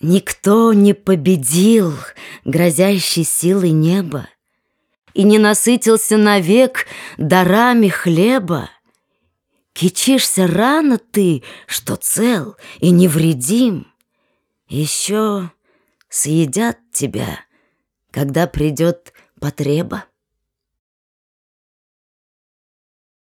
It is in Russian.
Никто не победил грозящей силой неба И не насытился навек дарами хлеба. Кичишься рано ты, что цел и невредим. Еще съедят тебя, когда придет потреба.